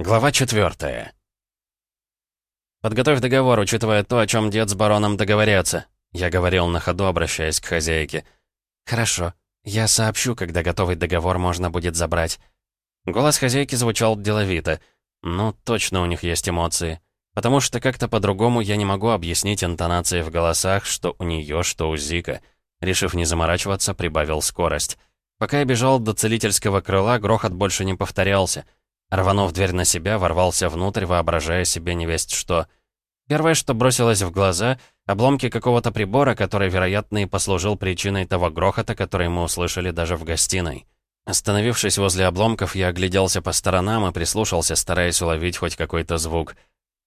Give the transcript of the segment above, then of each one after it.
Глава четвертая. «Подготовь договор, учитывая то, о чем дед с бароном договорятся», я говорил на ходу, обращаясь к хозяйке. «Хорошо. Я сообщу, когда готовый договор можно будет забрать». Голос хозяйки звучал деловито. «Ну, точно у них есть эмоции. Потому что как-то по-другому я не могу объяснить интонации в голосах, что у нее, что у Зика». Решив не заморачиваться, прибавил скорость. Пока я бежал до целительского крыла, грохот больше не повторялся — Рванув дверь на себя, ворвался внутрь, воображая себе невесть что. Первое, что бросилось в глаза — обломки какого-то прибора, который, вероятно, и послужил причиной того грохота, который мы услышали даже в гостиной. Остановившись возле обломков, я огляделся по сторонам и прислушался, стараясь уловить хоть какой-то звук.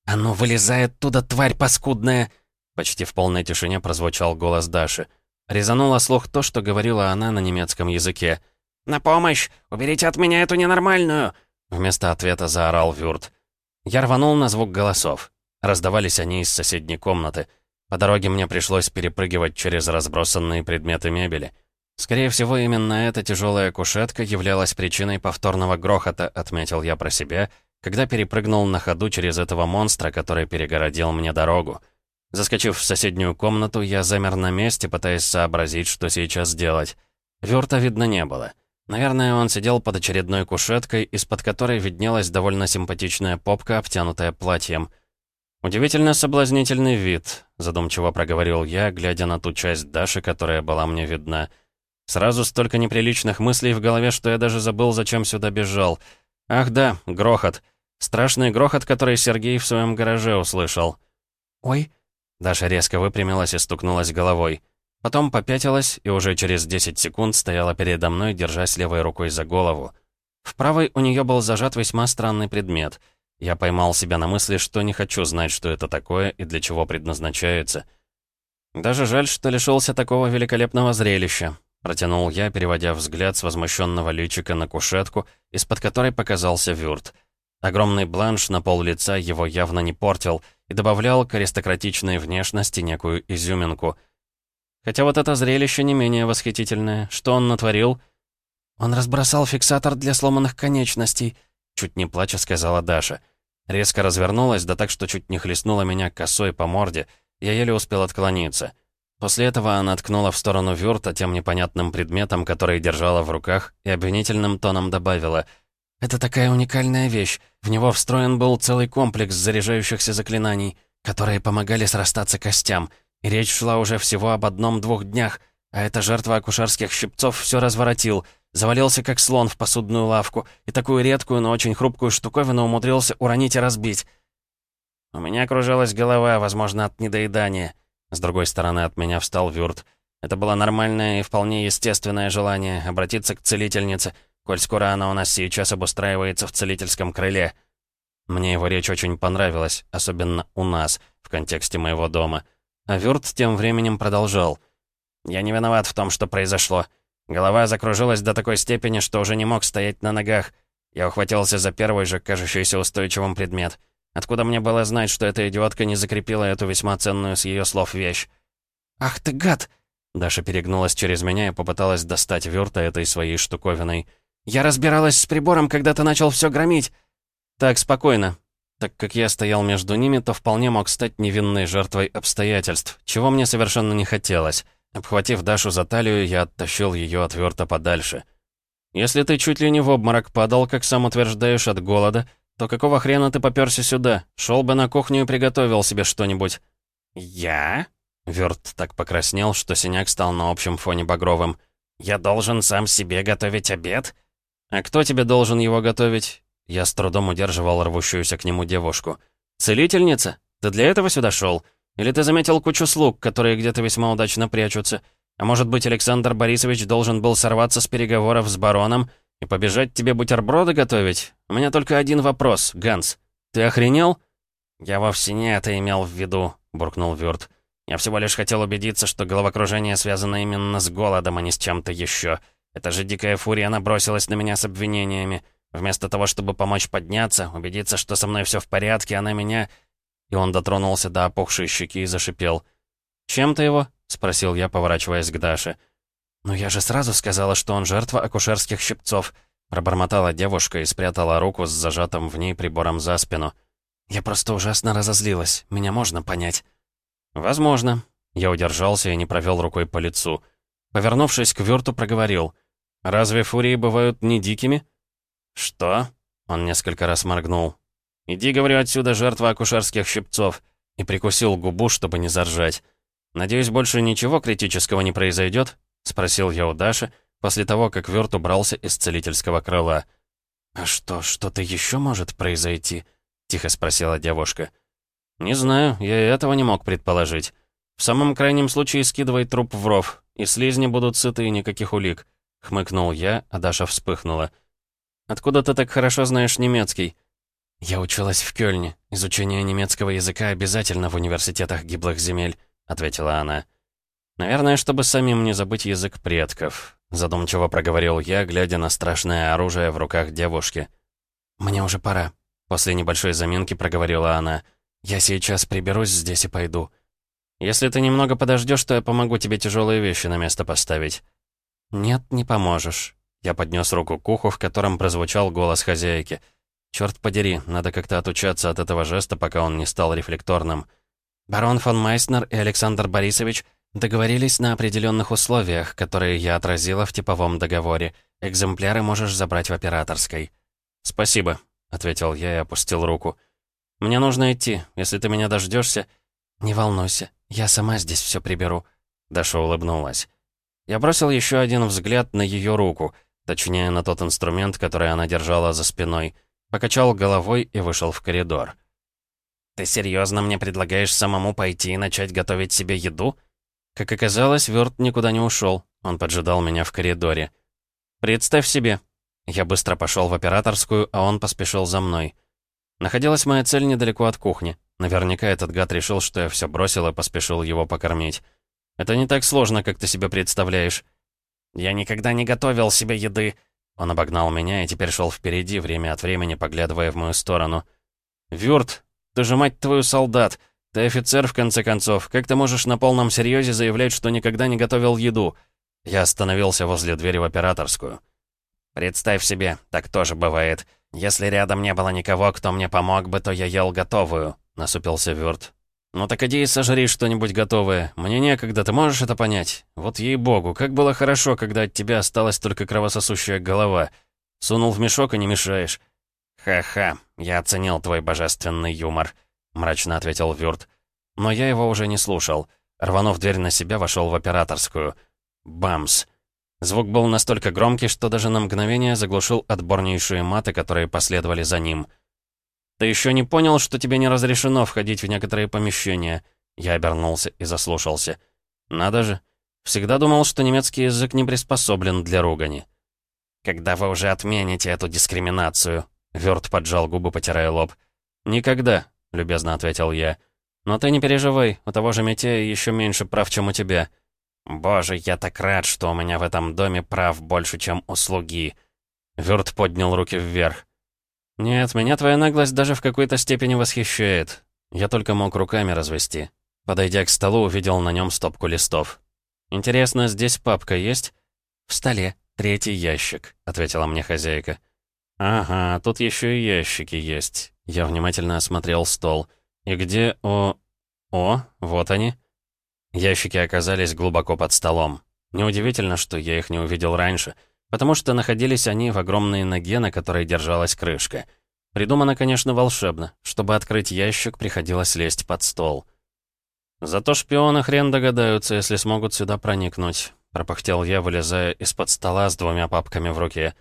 «А ну, вылезай оттуда, тварь паскудная!» Почти в полной тишине прозвучал голос Даши. Резануло слух то, что говорила она на немецком языке. «На помощь! Уберите от меня эту ненормальную!» Вместо ответа заорал Вюрт. Я рванул на звук голосов. Раздавались они из соседней комнаты. По дороге мне пришлось перепрыгивать через разбросанные предметы мебели. Скорее всего, именно эта тяжелая кушетка являлась причиной повторного грохота, отметил я про себя, когда перепрыгнул на ходу через этого монстра, который перегородил мне дорогу. Заскочив в соседнюю комнату, я замер на месте, пытаясь сообразить, что сейчас делать. Вюрта видно не было. Наверное, он сидел под очередной кушеткой, из-под которой виднелась довольно симпатичная попка, обтянутая платьем. «Удивительно соблазнительный вид», — задумчиво проговорил я, глядя на ту часть Даши, которая была мне видна. Сразу столько неприличных мыслей в голове, что я даже забыл, зачем сюда бежал. Ах да, грохот. Страшный грохот, который Сергей в своем гараже услышал. «Ой!» Даша резко выпрямилась и стукнулась головой. Потом попятилась и уже через 10 секунд стояла передо мной, держась левой рукой за голову. В правой у нее был зажат весьма странный предмет. Я поймал себя на мысли, что не хочу знать, что это такое и для чего предназначается. «Даже жаль, что лишился такого великолепного зрелища», протянул я, переводя взгляд с возмущенного личика на кушетку, из-под которой показался вюрт. Огромный бланш на пол лица его явно не портил и добавлял к аристократичной внешности некую изюминку — Хотя вот это зрелище не менее восхитительное. Что он натворил? Он разбросал фиксатор для сломанных конечностей, чуть не плача сказала Даша. Резко развернулась, да так, что чуть не хлестнула меня косой по морде. Я еле успел отклониться. После этого она ткнула в сторону Вюрта тем непонятным предметом, который держала в руках, и обвинительным тоном добавила «Это такая уникальная вещь. В него встроен был целый комплекс заряжающихся заклинаний, которые помогали срастаться костям. Речь шла уже всего об одном-двух днях, а эта жертва акушерских щипцов все разворотил, завалился как слон в посудную лавку и такую редкую, но очень хрупкую штуковину умудрился уронить и разбить. У меня кружилась голова, возможно, от недоедания. С другой стороны от меня встал Вюрт. Это было нормальное и вполне естественное желание обратиться к целительнице, коль скоро она у нас сейчас обустраивается в целительском крыле. Мне его речь очень понравилась, особенно у нас, в контексте моего дома — а Вюрт тем временем продолжал. «Я не виноват в том, что произошло. Голова закружилась до такой степени, что уже не мог стоять на ногах. Я ухватился за первый же, кажущийся устойчивым предмет. Откуда мне было знать, что эта идиотка не закрепила эту весьма ценную с ее слов вещь? «Ах ты гад!» Даша перегнулась через меня и попыталась достать Вюрта этой своей штуковиной. «Я разбиралась с прибором, когда ты начал все громить!» «Так, спокойно. Так как я стоял между ними, то вполне мог стать невинной жертвой обстоятельств, чего мне совершенно не хотелось. Обхватив Дашу за талию, я оттащил ее от верта подальше. «Если ты чуть ли не в обморок падал, как сам утверждаешь, от голода, то какого хрена ты попёрся сюда? Шел бы на кухню и приготовил себе что-нибудь». «Я?» Верт так покраснел, что синяк стал на общем фоне багровым. «Я должен сам себе готовить обед?» «А кто тебе должен его готовить? Я с трудом удерживал рвущуюся к нему девушку. «Целительница? Ты для этого сюда шел? Или ты заметил кучу слуг, которые где-то весьма удачно прячутся? А может быть, Александр Борисович должен был сорваться с переговоров с бароном и побежать тебе бутерброды готовить? У меня только один вопрос, Ганс. Ты охренел?» «Я вовсе не это имел в виду», — буркнул Вюрт. «Я всего лишь хотел убедиться, что головокружение связано именно с голодом, а не с чем-то еще. Это же дикая фурия набросилась на меня с обвинениями. Вместо того, чтобы помочь подняться, убедиться, что со мной все в порядке, она меня...» И он дотронулся до опухшей щеки и зашипел. «Чем ты его?» — спросил я, поворачиваясь к Даше. «Ну я же сразу сказала, что он жертва акушерских щипцов. Пробормотала девушка и спрятала руку с зажатым в ней прибором за спину. «Я просто ужасно разозлилась. Меня можно понять». «Возможно». Я удержался и не провел рукой по лицу. Повернувшись к Вюрту, проговорил. «Разве фурии бывают не дикими?» «Что?» Он несколько раз моргнул. «Иди, говорю, отсюда, жертва акушерских щипцов!» И прикусил губу, чтобы не заржать. «Надеюсь, больше ничего критического не произойдет?» Спросил я у Даши, после того, как Вёрт убрался из целительского крыла. «А что, что-то еще может произойти?» Тихо спросила девушка. «Не знаю, я и этого не мог предположить. В самом крайнем случае скидывай труп в ров, и слизни будут сыты и никаких улик». Хмыкнул я, а Даша вспыхнула. «Откуда ты так хорошо знаешь немецкий?» «Я училась в Кёльне. Изучение немецкого языка обязательно в университетах гиблых земель», — ответила она. «Наверное, чтобы самим не забыть язык предков», — задумчиво проговорил я, глядя на страшное оружие в руках девушки. «Мне уже пора», — после небольшой заминки проговорила она. «Я сейчас приберусь здесь и пойду». «Если ты немного подождешь, то я помогу тебе тяжелые вещи на место поставить». «Нет, не поможешь». Я поднес руку к уху, в котором прозвучал голос хозяйки — Черт подери, надо как-то отучаться от этого жеста, пока он не стал рефлекторным. Барон фон Майснер и Александр Борисович договорились на определенных условиях, которые я отразила в типовом договоре. Экземпляры можешь забрать в операторской. «Спасибо», — ответил я и опустил руку. «Мне нужно идти. Если ты меня дождешься, «Не волнуйся, я сама здесь все приберу», — Даша улыбнулась. Я бросил еще один взгляд на ее руку, точнее, на тот инструмент, который она держала за спиной — Покачал головой и вышел в коридор. «Ты серьезно мне предлагаешь самому пойти и начать готовить себе еду?» Как оказалось, Вёрт никуда не ушел. Он поджидал меня в коридоре. «Представь себе». Я быстро пошел в операторскую, а он поспешил за мной. Находилась моя цель недалеко от кухни. Наверняка этот гад решил, что я все бросил и поспешил его покормить. Это не так сложно, как ты себе представляешь. «Я никогда не готовил себе еды», он обогнал меня и теперь шел впереди, время от времени поглядывая в мою сторону. «Вюрт, ты же, мать твою, солдат! Ты офицер, в конце концов. Как ты можешь на полном серьезе заявлять, что никогда не готовил еду?» Я остановился возле двери в операторскую. «Представь себе, так тоже бывает. Если рядом не было никого, кто мне помог бы, то я ел готовую», — насупился Вюрт. «Ну так иди и сожри что-нибудь готовое. Мне некогда, ты можешь это понять? Вот ей-богу, как было хорошо, когда от тебя осталась только кровососущая голова. Сунул в мешок и не мешаешь». «Ха-ха, я оценил твой божественный юмор», — мрачно ответил Вюрт. Но я его уже не слушал. Рванув дверь на себя, вошел в операторскую. Бамс. Звук был настолько громкий, что даже на мгновение заглушил отборнейшие маты, которые последовали за ним — «Ты еще не понял, что тебе не разрешено входить в некоторые помещения?» Я обернулся и заслушался. «Надо же. Всегда думал, что немецкий язык не приспособлен для ругани». «Когда вы уже отмените эту дискриминацию?» Вёрт поджал губы, потирая лоб. «Никогда», — любезно ответил я. «Но ты не переживай, у того же Митея еще меньше прав, чем у тебя». «Боже, я так рад, что у меня в этом доме прав больше, чем у слуги». Вёрт поднял руки вверх. «Нет, меня твоя наглость даже в какой-то степени восхищает. Я только мог руками развести». Подойдя к столу, увидел на нем стопку листов. «Интересно, здесь папка есть?» «В столе. Третий ящик», — ответила мне хозяйка. «Ага, тут еще и ящики есть». Я внимательно осмотрел стол. «И где о... О, вот они». Ящики оказались глубоко под столом. Неудивительно, что я их не увидел раньше — потому что находились они в огромной ноге, на которой держалась крышка. Придумано, конечно, волшебно. Чтобы открыть ящик, приходилось лезть под стол. «Зато шпионы хрен догадаются, если смогут сюда проникнуть», — пропахтел я, вылезая из-под стола с двумя папками в руке.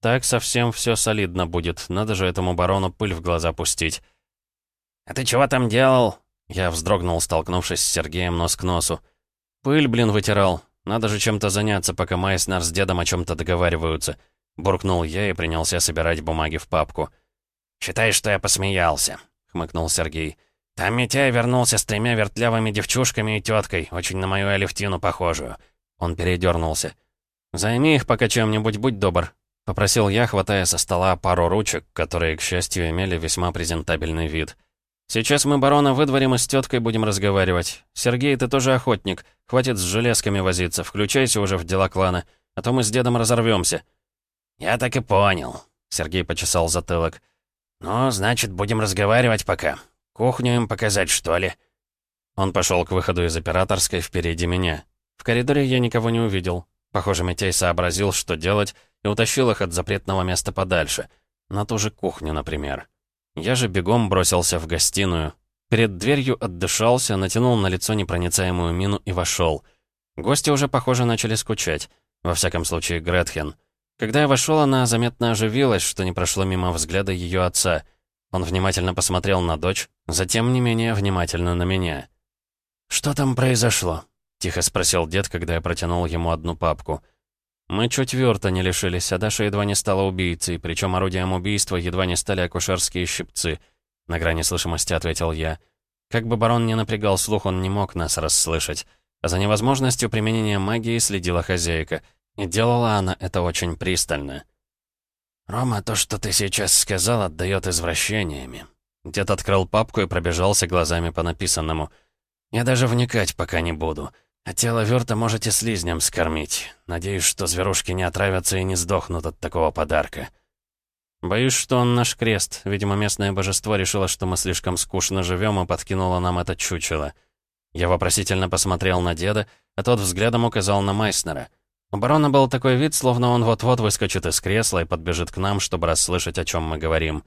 «Так совсем все солидно будет, надо же этому барону пыль в глаза пустить». «А ты чего там делал?» Я вздрогнул, столкнувшись с Сергеем нос к носу. «Пыль, блин, вытирал. Надо же чем-то заняться, пока Майснер с дедом о чем-то договариваются. Буркнул я и принялся собирать бумаги в папку. «Считай, что я посмеялся», — хмыкнул Сергей. «Там Митяй вернулся с тремя вертлявыми девчушками и теткой, очень на мою Алевтину похожую». Он передернулся. «Займи их пока чем-нибудь, будь добр», — попросил я, хватая со стола пару ручек, которые, к счастью, имели весьма презентабельный вид. «Сейчас мы барона выдворим и с теткой будем разговаривать. Сергей, ты тоже охотник. Хватит с железками возиться, включайся уже в дела клана, а то мы с дедом разорвемся. «Я так и понял», — Сергей почесал затылок. «Ну, значит, будем разговаривать пока. Кухню им показать, что ли?» Он пошел к выходу из операторской впереди меня. В коридоре я никого не увидел. Похоже, Митей сообразил, что делать, и утащил их от запретного места подальше. На ту же кухню, например. Я же бегом бросился в гостиную. Перед дверью отдышался, натянул на лицо непроницаемую мину и вошел. Гости уже, похоже, начали скучать. Во всяком случае, Гретхен. Когда я вошел, она заметно оживилась, что не прошло мимо взгляда ее отца. Он внимательно посмотрел на дочь, затем не менее внимательно на меня. «Что там произошло?» — тихо спросил дед, когда я протянул ему одну папку. «Мы чуть верта не лишились, а Даша едва не стала убийцей, причем орудием убийства едва не стали акушерские щипцы», — на грани слышимости ответил я. Как бы барон не напрягал слух, он не мог нас расслышать. А за невозможностью применения магии следила хозяйка. И делала она это очень пристально. «Рома, то, что ты сейчас сказал, отдает извращениями». Дед открыл папку и пробежался глазами по написанному — я даже вникать пока не буду. А тело Верта можете слизням скормить. Надеюсь, что зверушки не отравятся и не сдохнут от такого подарка. Боюсь, что он наш крест. Видимо, местное божество решило, что мы слишком скучно живем и подкинуло нам это чучело. Я вопросительно посмотрел на деда, а тот взглядом указал на Майснера. У барона был такой вид, словно он вот-вот выскочит из кресла и подбежит к нам, чтобы расслышать, о чем мы говорим.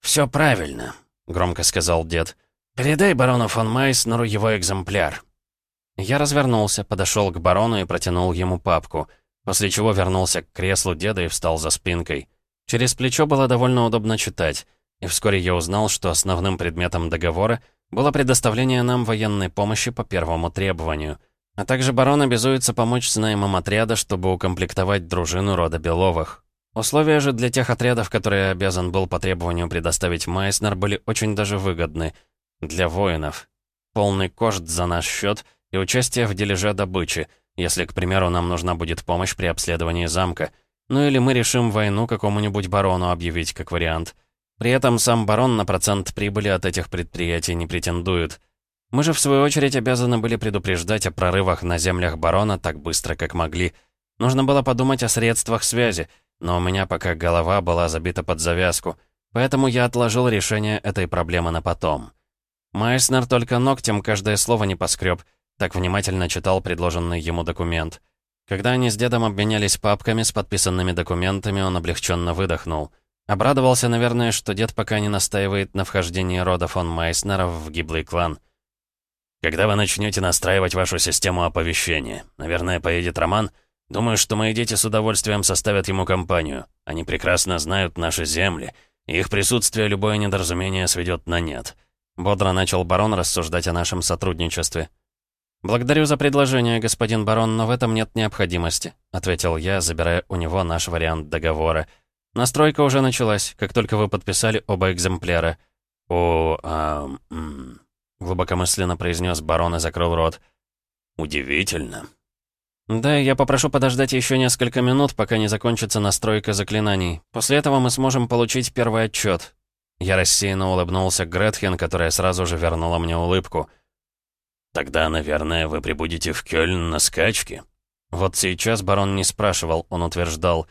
«Все правильно», — громко сказал дед. «Передай барону фон Майснеру его экземпляр». Я развернулся, подошел к барону и протянул ему папку, после чего вернулся к креслу деда и встал за спинкой. Через плечо было довольно удобно читать, и вскоре я узнал, что основным предметом договора было предоставление нам военной помощи по первому требованию, а также барон обязуется помочь с наймом отряда, чтобы укомплектовать дружину рода Беловых. Условия же для тех отрядов, которые обязан был по требованию предоставить Майснер, были очень даже выгодны — для воинов. Полный кошт за наш счет и участие в дележе добычи, если, к примеру, нам нужна будет помощь при обследовании замка. Ну или мы решим войну какому-нибудь барону объявить как вариант. При этом сам барон на процент прибыли от этих предприятий не претендует. Мы же, в свою очередь, обязаны были предупреждать о прорывах на землях барона так быстро, как могли. Нужно было подумать о средствах связи, но у меня пока голова была забита под завязку, поэтому я отложил решение этой проблемы на потом. Майснер только ногтем каждое слово не поскреб, так внимательно читал предложенный ему документ. Когда они с дедом обменялись папками с подписанными документами, он облегченно выдохнул. Обрадовался, наверное, что дед пока не настаивает на вхождении рода фон Майснеров в гиблый клан. «Когда вы начнете настраивать вашу систему оповещения? Наверное, поедет Роман? Думаю, что мои дети с удовольствием составят ему компанию. Они прекрасно знают наши земли, и их присутствие любое недоразумение сведет на нет». Бодро начал барон рассуждать о нашем сотрудничестве. «Благодарю за предложение, господин барон, но в этом нет необходимости», ответил я, забирая у него наш вариант договора. «Настройка уже началась, как только вы подписали оба экземпляра». «О, а, м глубокомысленно произнес барон и закрыл рот. «Удивительно». «Да, я попрошу подождать еще несколько минут, пока не закончится настройка заклинаний. После этого мы сможем получить первый отчет. Я рассеянно улыбнулся Гретхен, которая сразу же вернула мне улыбку. «Тогда, наверное, вы прибудете в Кёльн на скачке?» Вот сейчас барон не спрашивал, он утверждал.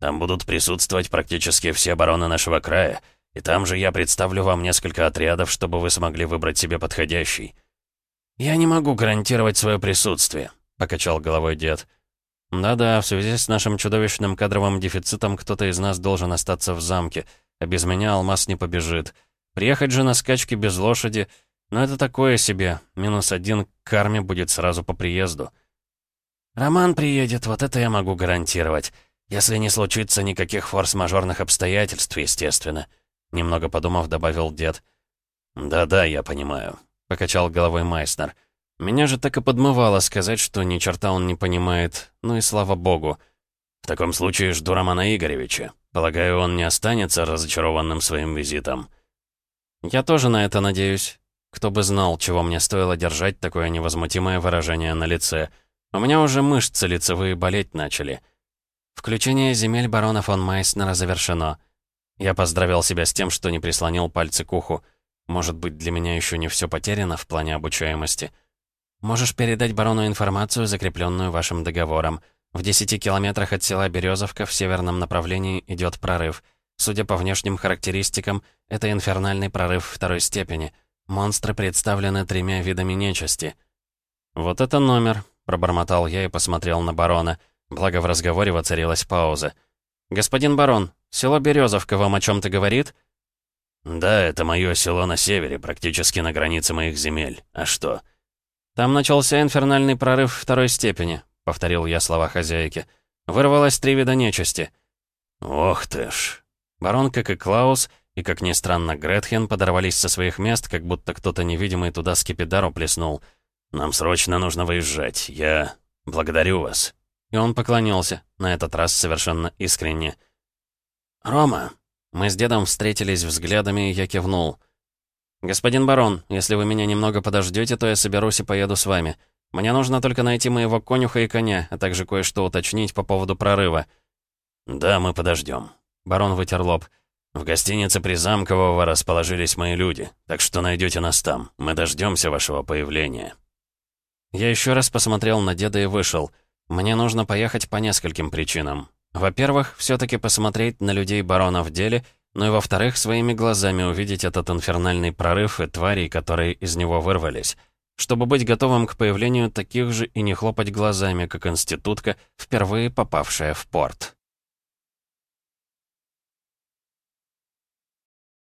«Там будут присутствовать практически все бароны нашего края, и там же я представлю вам несколько отрядов, чтобы вы смогли выбрать себе подходящий». «Я не могу гарантировать свое присутствие», — покачал головой дед. «Да-да, в связи с нашим чудовищным кадровым дефицитом кто-то из нас должен остаться в замке», а без меня алмаз не побежит. Приехать же на скачки без лошади, но это такое себе. Минус один к карме будет сразу по приезду. Роман приедет, вот это я могу гарантировать. Если не случится никаких форс-мажорных обстоятельств, естественно. Немного подумав, добавил дед. «Да-да, я понимаю», — покачал головой Майснер. «Меня же так и подмывало сказать, что ни черта он не понимает. Ну и слава богу». «В таком случае жду Романа Игоревича. Полагаю, он не останется разочарованным своим визитом». «Я тоже на это надеюсь. Кто бы знал, чего мне стоило держать такое невозмутимое выражение на лице. У меня уже мышцы лицевые болеть начали». Включение земель барона фон Майснера завершено. Я поздравил себя с тем, что не прислонил пальцы к уху. Может быть, для меня еще не все потеряно в плане обучаемости. Можешь передать барону информацию, закрепленную вашим договором. В 10 километрах от села Березовка в северном направлении идет прорыв. Судя по внешним характеристикам, это инфернальный прорыв второй степени. Монстры представлены тремя видами нечисти. «Вот это номер», — пробормотал я и посмотрел на барона. Благо в разговоре воцарилась пауза. «Господин барон, село Березовка вам о чем-то говорит?» «Да, это мое село на севере, практически на границе моих земель. А что?» «Там начался инфернальный прорыв второй степени», — повторил я слова хозяйки. «Вырвалось три вида нечисти». «Ох ты ж!» Барон, как и Клаус, и, как ни странно, Гретхен подорвались со своих мест, как будто кто-то невидимый туда скипидару плеснул. «Нам срочно нужно выезжать. Я благодарю вас». И он поклонился, на этот раз совершенно искренне. «Рома!» Мы с дедом встретились взглядами, и я кивнул. «Господин барон, если вы меня немного подождете, то я соберусь и поеду с вами. Мне нужно только найти моего конюха и коня, а также кое-что уточнить по поводу прорыва». «Да, мы подождем». Барон вытер лоб. «В гостинице Призамкового расположились мои люди, так что найдете нас там. Мы дождемся вашего появления». Я еще раз посмотрел на деда и вышел. Мне нужно поехать по нескольким причинам. Во-первых, все-таки посмотреть на людей барона в деле, ну и во-вторых, своими глазами увидеть этот инфернальный прорыв и тварей, которые из него вырвались. Чтобы быть готовым к появлению таких же и не хлопать глазами, как институтка, впервые попавшая в порт.